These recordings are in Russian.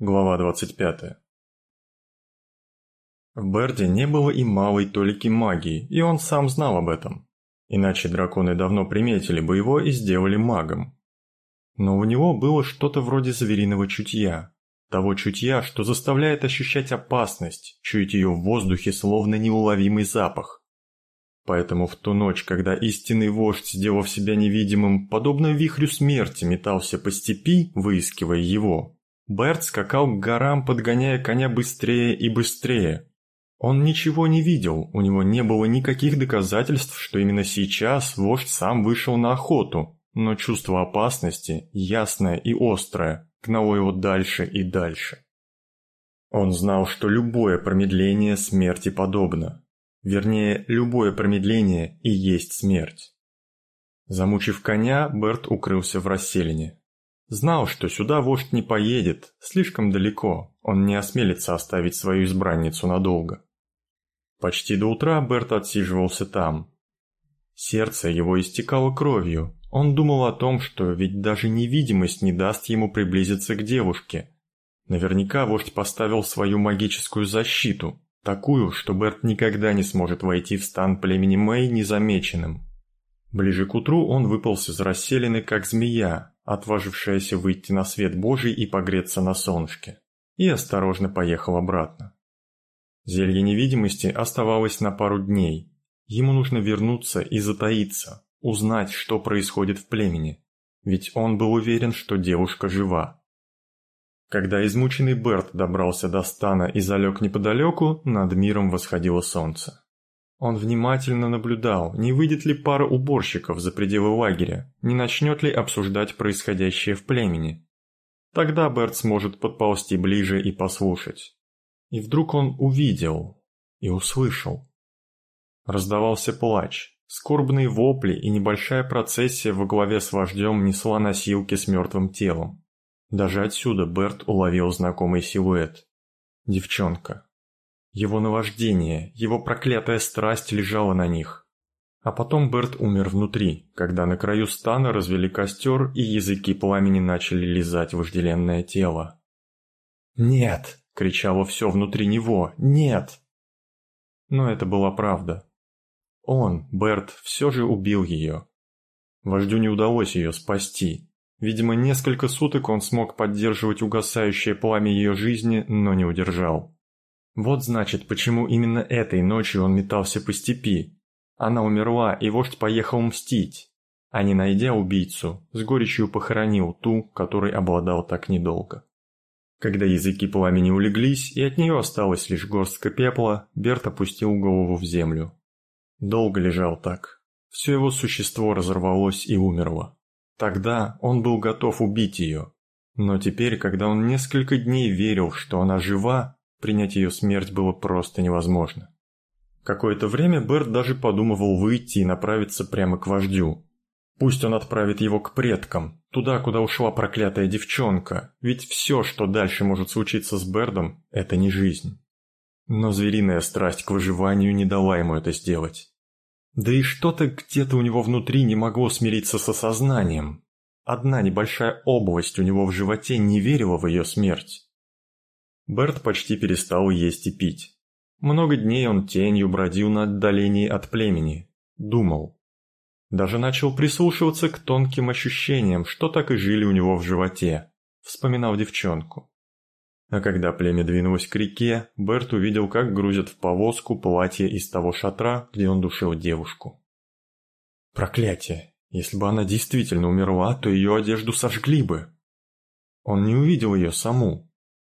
Глава 25. В Берде не было и малой толики магии, и он сам знал об этом. Иначе драконы давно приметили бы его и сделали магом. Но у него было что-то вроде звериного чутья. Того чутья, что заставляет ощущать опасность, чуять ее в воздухе словно неуловимый запах. Поэтому в ту ночь, когда истинный вождь, сделав себя невидимым, подобно вихрю смерти метался по степи, выискивая его, Берт скакал к горам, подгоняя коня быстрее и быстрее. Он ничего не видел, у него не было никаких доказательств, что именно сейчас вождь сам вышел на охоту, но чувство опасности, ясное и острое, гнало его дальше и дальше. Он знал, что любое промедление смерти подобно. Вернее, любое промедление и есть смерть. Замучив коня, Берт укрылся в расселине. Знал, что сюда вождь не поедет, слишком далеко, он не осмелится оставить свою избранницу надолго. Почти до утра Берт отсиживался там. Сердце его истекало кровью, он думал о том, что ведь даже невидимость не даст ему приблизиться к девушке. Наверняка вождь поставил свою магическую защиту, такую, что Берт никогда не сможет войти в стан племени Мэй незамеченным. Ближе к утру он выполз из расселины, как змея, отважившаяся выйти на свет Божий и погреться на солнышке, и осторожно поехал обратно. Зелье невидимости оставалось на пару дней. Ему нужно вернуться и затаиться, узнать, что происходит в племени, ведь он был уверен, что девушка жива. Когда измученный Берт добрался до стана и залег неподалеку, над миром восходило солнце. Он внимательно наблюдал, не выйдет ли пара уборщиков за пределы лагеря, не начнет ли обсуждать происходящее в племени. Тогда Берт сможет подползти ближе и послушать. И вдруг он увидел и услышал. Раздавался плач, скорбные вопли и небольшая процессия во главе с вождем несла носилки с мертвым телом. Даже отсюда Берт уловил знакомый силуэт. Девчонка. Его наваждение, его проклятая страсть лежала на них. А потом Берт умер внутри, когда на краю стана развели костер и языки пламени начали лизать вожделенное тело. «Нет!» — кричало все внутри него. «Нет!» Но это была правда. Он, Берт, все же убил ее. Вождю не удалось ее спасти. Видимо, несколько суток он смог поддерживать угасающее пламя ее жизни, но не удержал. Вот значит, почему именно этой ночью он метался по степи. Она умерла, и вождь поехал мстить. А не найдя убийцу, с горечью похоронил ту, которой обладал так недолго. Когда языки пламени улеглись, и от нее осталась лишь горстка пепла, Берт опустил голову в землю. Долго лежал так. Все его существо разорвалось и умерло. Тогда он был готов убить ее. Но теперь, когда он несколько дней верил, что она жива, Принять ее смерть было просто невозможно. Какое-то время Берт даже подумывал выйти и направиться прямо к вождю. Пусть он отправит его к предкам, туда, куда ушла проклятая девчонка, ведь все, что дальше может случиться с Бердом, это не жизнь. Но звериная страсть к выживанию не дала ему это сделать. Да и что-то где-то у него внутри не могло смириться с осознанием. Одна небольшая область у него в животе не верила в ее смерть. Берт почти перестал есть и пить. Много дней он тенью бродил на отдалении от племени, думал. Даже начал прислушиваться к тонким ощущениям, что так и жили у него в животе, вспоминал девчонку. А когда племя двинулось к реке, Берт увидел, как грузят в повозку платье из того шатра, где он душил девушку. Проклятие! Если бы она действительно умерла, то ее одежду сожгли бы. Он не увидел ее саму,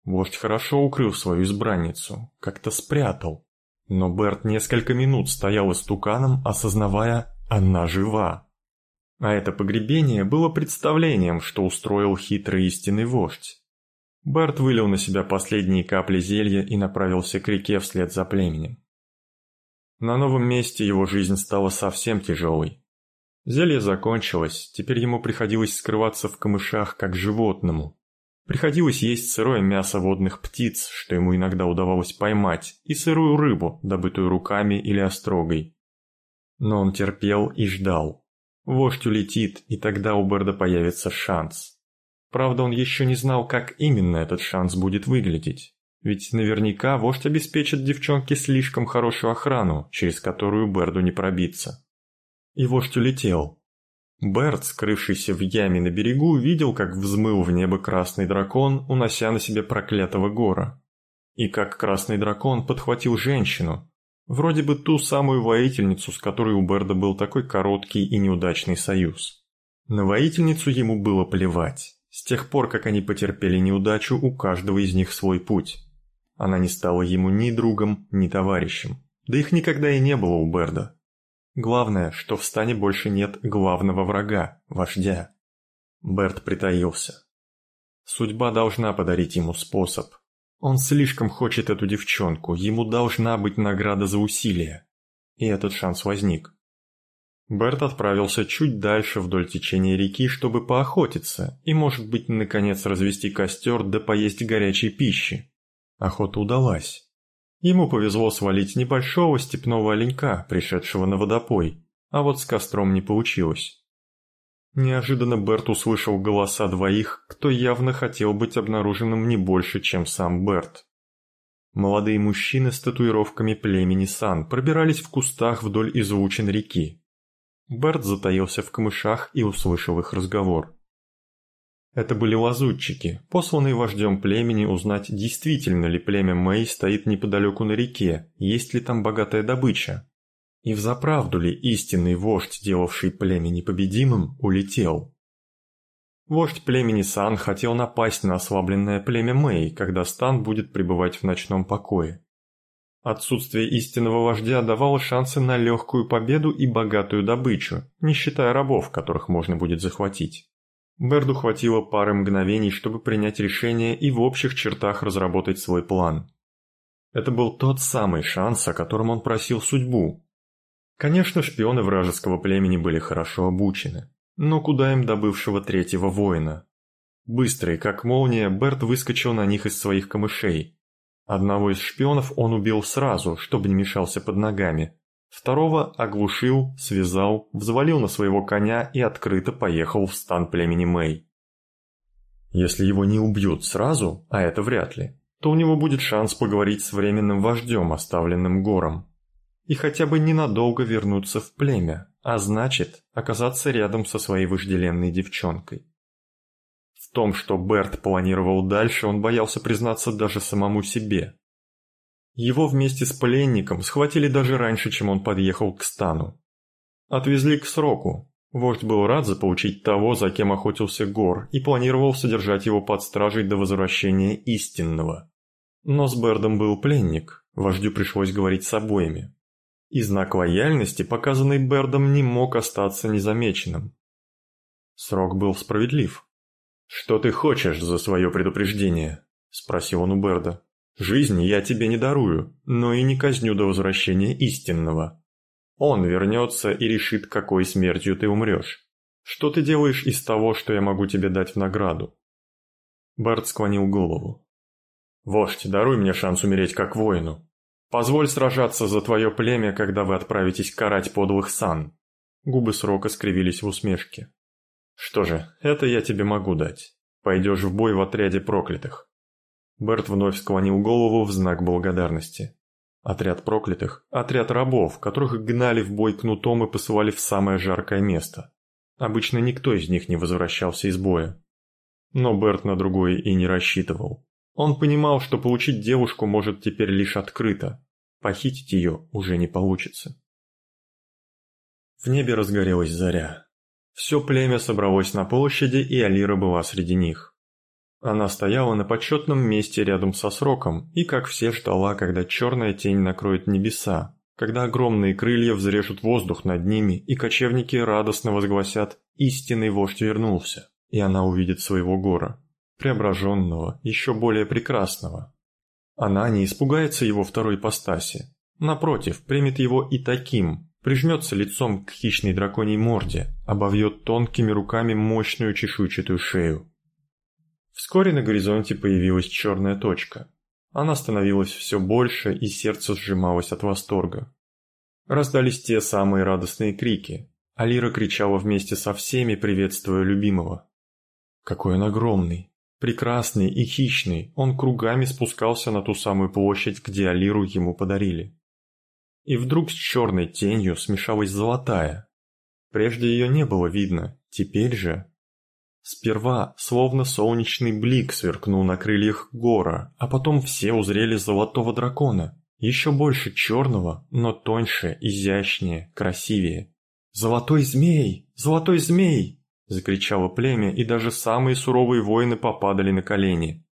Вождь хорошо укрыл свою избранницу, как-то спрятал. Но Берт несколько минут стоял истуканом, осознавая, она жива. А это погребение было представлением, что устроил хитрый истинный вождь. Берт вылил на себя последние капли зелья и направился к реке вслед за племенем. На новом месте его жизнь стала совсем тяжелой. Зелье закончилось, теперь ему приходилось скрываться в камышах как животному, Приходилось есть сырое мясо водных птиц, что ему иногда удавалось поймать, и сырую рыбу, добытую руками или острогой. Но он терпел и ждал. Вождь улетит, и тогда у Берда появится шанс. Правда, он еще не знал, как именно этот шанс будет выглядеть. Ведь наверняка вождь обеспечит девчонке слишком хорошую охрану, через которую Берду не пробиться. И вождь улетел. Берд, скрывшийся в яме на берегу, видел, как взмыл в небо красный дракон, унося на себе проклятого гора. И как красный дракон подхватил женщину, вроде бы ту самую воительницу, с которой у Берда был такой короткий и неудачный союз. На воительницу ему было плевать. С тех пор, как они потерпели неудачу, у каждого из них свой путь. Она не стала ему ни другом, ни товарищем. Да их никогда и не было у Берда. Главное, что в стане больше нет главного врага, вождя. Берт притаился. Судьба должна подарить ему способ. Он слишком хочет эту девчонку, ему должна быть награда за усилия. И этот шанс возник. Берт отправился чуть дальше вдоль течения реки, чтобы поохотиться и, может быть, наконец развести костер да поесть горячей пищи. Охота удалась. Ему повезло свалить небольшого степного оленька, пришедшего на водопой, а вот с костром не получилось. Неожиданно Берт услышал голоса двоих, кто явно хотел быть обнаруженным не больше, чем сам Берт. Молодые мужчины с татуировками племени Сан пробирались в кустах вдоль излучин реки. Берт затаился в камышах и услышал их разговор. Это были лазутчики, посланные вождем племени узнать, действительно ли племя Мэй стоит неподалеку на реке, есть ли там богатая добыча. И взаправду ли истинный вождь, делавший племя непобедимым, улетел? Вождь племени Сан хотел напасть на ослабленное племя Мэй, когда стан будет пребывать в ночном покое. Отсутствие истинного вождя давало шансы на легкую победу и богатую добычу, не считая рабов, которых можно будет захватить. Берду хватило пары мгновений, чтобы принять решение и в общих чертах разработать свой план. Это был тот самый шанс, о котором он просил судьбу. Конечно, шпионы вражеского племени были хорошо обучены, но куда им до бывшего третьего воина? Быстрый, как молния, Берт выскочил на них из своих камышей. Одного из шпионов он убил сразу, чтобы не мешался под ногами, Второго оглушил, связал, взвалил на своего коня и открыто поехал в стан племени Мэй. Если его не убьют сразу, а это вряд ли, то у него будет шанс поговорить с временным вождем, оставленным гором. И хотя бы ненадолго вернуться в племя, а значит, оказаться рядом со своей вожделенной девчонкой. В том, что Берт планировал дальше, он боялся признаться даже самому себе. Его вместе с пленником схватили даже раньше, чем он подъехал к стану. Отвезли к сроку. Вождь был рад заполучить того, за кем охотился Гор, и планировал содержать его под стражей до возвращения истинного. Но с Бердом был пленник, вождю пришлось говорить с обоими. И знак лояльности, показанный Бердом, не мог остаться незамеченным. Срок был справедлив. «Что ты хочешь за свое предупреждение?» – спросил он у Берда. Жизнь я тебе не дарую, но и не казню до возвращения истинного. Он вернется и решит, какой смертью ты умрешь. Что ты делаешь из того, что я могу тебе дать в награду?» Барт склонил голову. «Вождь, даруй мне шанс умереть как воину. Позволь сражаться за твое племя, когда вы отправитесь карать подлых сан». Губы срока скривились в усмешке. «Что же, это я тебе могу дать. Пойдешь в бой в отряде проклятых. Берт вновь склонил голову в знак благодарности. Отряд проклятых – отряд рабов, которых гнали в бой кнутом и посылали в самое жаркое место. Обычно никто из них не возвращался из боя. Но Берт на другое и не рассчитывал. Он понимал, что получить девушку может теперь лишь открыто. Похитить ее уже не получится. В небе разгорелась заря. Все племя собралось на площади, и Алира была среди них. Она стояла на почетном месте рядом со сроком и, как все, ждала, когда черная тень накроет небеса, когда огромные крылья взрежут воздух над ними, и кочевники радостно возгласят «Истинный вождь вернулся», и она увидит своего гора, преображенного, еще более прекрасного. Она не испугается его второй ипостаси, напротив, примет его и таким, прижмется лицом к хищной драконьей морде, обовьет тонкими руками мощную чешуйчатую шею. Вскоре на горизонте появилась черная точка. Она становилась все больше, и сердце сжималось от восторга. Раздались те самые радостные крики. Алира кричала вместе со всеми, приветствуя любимого. Какой он огромный! Прекрасный и хищный, он кругами спускался на ту самую площадь, где Алиру ему подарили. И вдруг с черной тенью смешалась золотая. Прежде ее не было видно, теперь же... Сперва, словно солнечный блик, сверкнул на крыльях гора, а потом все узрели золотого дракона, еще больше черного, но тоньше, изящнее, красивее. «Золотой змей! Золотой змей!» Закричало племя, и даже самые суровые воины попадали на колени.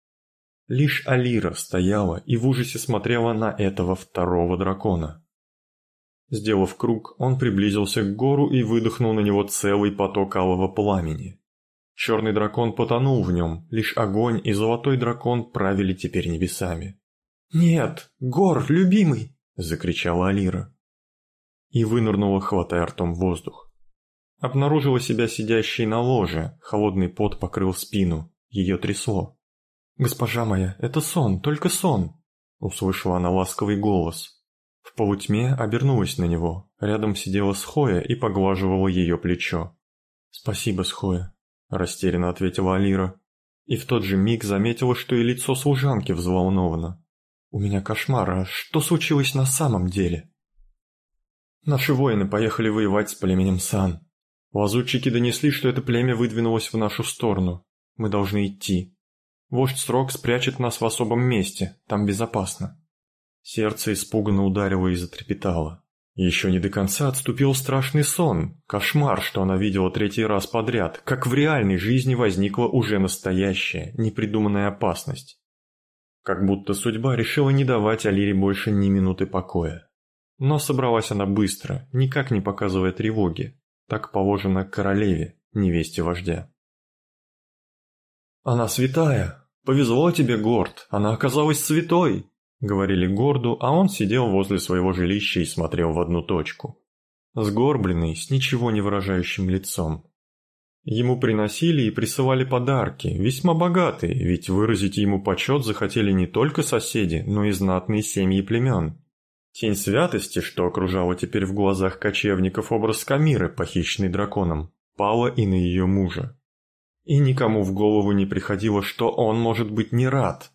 Лишь Алира стояла и в ужасе смотрела на этого второго дракона. Сделав круг, он приблизился к гору и выдохнул на него целый поток алого пламени. Черный дракон потонул в нем, лишь огонь и золотой дракон правили теперь небесами. «Нет, Гор, любимый!» – закричала Алира. И вынырнула, хватая ртом воздух. Обнаружила себя сидящей на ложе, холодный пот покрыл спину, ее трясло. «Госпожа моя, это сон, только сон!» Услышала она ласковый голос. В полутьме обернулась на него, рядом сидела Схоя и поглаживала ее плечо. «Спасибо, Схоя», – растерянно ответила Алира. И в тот же миг заметила, что и лицо служанки взволновано. «У меня кошмар, а что случилось на самом деле?» «Наши воины поехали воевать с племенем Сан», Лазутчики донесли, что это племя выдвинулось в нашу сторону. Мы должны идти. Вождь Срок спрячет нас в особом месте, там безопасно. Сердце испуганно ударило и затрепетало. Еще не до конца отступил страшный сон, кошмар, что она видела третий раз подряд, как в реальной жизни возникла уже настоящая, непридуманная опасность. Как будто судьба решила не давать Алире больше ни минуты покоя. Но собралась она быстро, никак не показывая тревоги. Так положено королеве, невесте вождя. «Она святая! Повезло тебе, Горд! Она оказалась святой!» Говорили Горду, а он сидел возле своего жилища и смотрел в одну точку. Сгорбленный, с ничего не выражающим лицом. Ему приносили и присылали подарки, весьма богатые, ведь выразить ему почет захотели не только соседи, но и знатные семьи племен. Тень святости, что окружала теперь в глазах кочевников образ Камиры, похищенный драконом, пала и на ее мужа. И никому в голову не приходило, что он может быть не рад,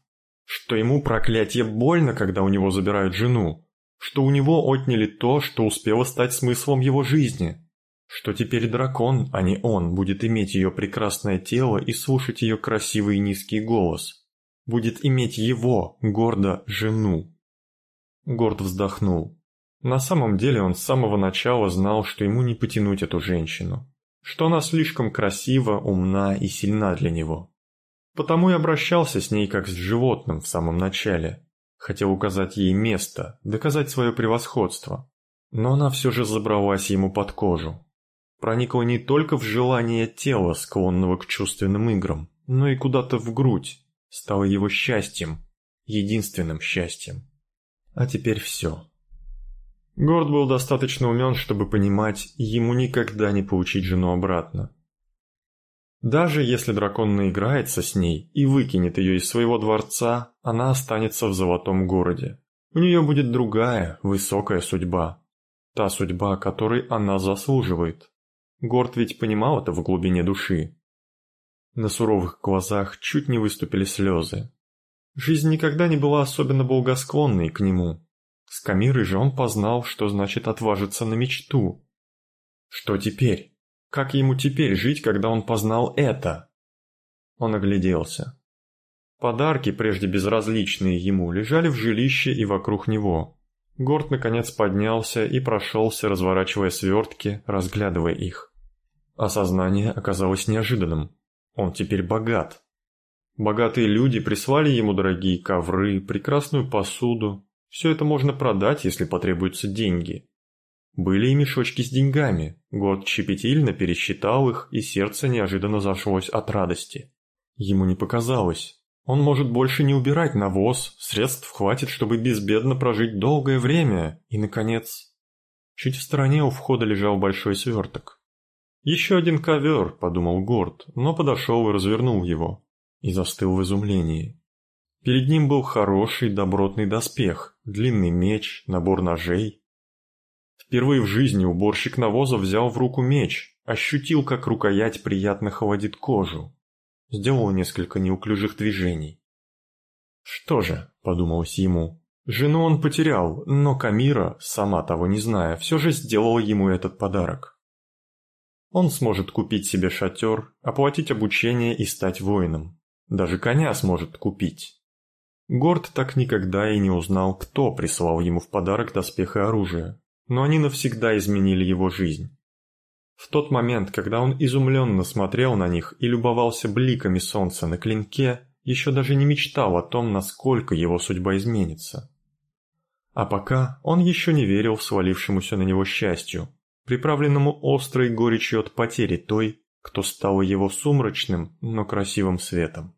что ему проклятие больно, когда у него забирают жену, что у него отняли то, что успело стать смыслом его жизни, что теперь дракон, а не он, будет иметь ее прекрасное тело и слушать ее красивый низкий голос, будет иметь его, гордо, жену. Горд вздохнул. На самом деле он с самого начала знал, что ему не потянуть эту женщину, что она слишком красива, умна и сильна для него. Потому и обращался с ней как с животным в самом начале. Хотел указать ей место, доказать свое превосходство. Но она все же забралась ему под кожу. Проникла не только в желание тела, склонного к чувственным играм, но и куда-то в грудь. Стала его счастьем, единственным счастьем. А теперь все. Горд был достаточно умен, чтобы понимать, ему никогда не получить жену обратно. Даже если дракон наиграется с ней и выкинет ее из своего дворца, она останется в золотом городе. У нее будет другая, высокая судьба. Та судьба, которой она заслуживает. Горд ведь понимал это в глубине души. На суровых глазах чуть не выступили слезы. Жизнь никогда не была особенно благосклонной к нему. С Камирой же он познал, что значит отважиться на мечту. Что теперь? Как ему теперь жить, когда он познал это? Он огляделся. Подарки, прежде безразличные ему, лежали в жилище и вокруг него. Горд наконец поднялся и прошелся, разворачивая свертки, разглядывая их. Осознание оказалось неожиданным. Он теперь богат. Богатые люди прислали ему дорогие ковры, прекрасную посуду. Все это можно продать, если потребуются деньги. Были и мешочки с деньгами. Год щепетильно пересчитал их, и сердце неожиданно зашлось от радости. Ему не показалось. Он может больше не убирать навоз, средств хватит, чтобы безбедно прожить долгое время, и, наконец... Чуть в стороне у входа лежал большой сверток. «Еще один ковер», — подумал Горд, но подошел и развернул его и застыл в изумлении. Перед ним был хороший добротный доспех, длинный меч, набор ножей. Впервые в жизни уборщик навоза взял в руку меч, ощутил, как рукоять приятно холодит кожу. сделал несколько неуклюжих движений. «Что же», — подумалось ему, — «жену он потерял, но Камира, сама того не зная, все же сделала ему этот подарок. Он сможет купить себе шатер, оплатить обучение и стать воином. Даже коня сможет купить. Горд так никогда и не узнал, кто прислал ему в подарок доспех и оружие, но они навсегда изменили его жизнь. В тот момент, когда он изумленно смотрел на них и любовался бликами солнца на клинке, еще даже не мечтал о том, насколько его судьба изменится. А пока он еще не верил в свалившемуся на него счастью, приправленному острой горечью от потери той, кто стал его сумрачным, но красивым светом.